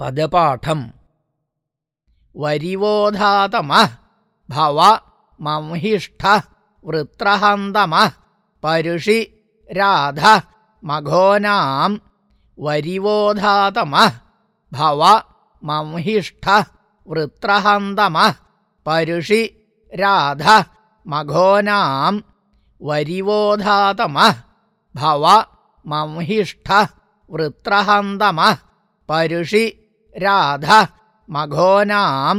പദപാഠം. വരിവോധാതമ. Bhava മംഹിഷ്ഠ വൃത്രഹന്തമ. പരുഷി Radha മഘോനാം. വരിവോധാതമ. Bhava മംഹിഷ്ഠ വൃത്രഹന്തമ. പരുഷി Radha മഘോനാം. വരിവോധാതമ. Bhava മംഹിഷ്ഠ വൃത്രഹന്തമ. പരുഷി Radha മഘോനാം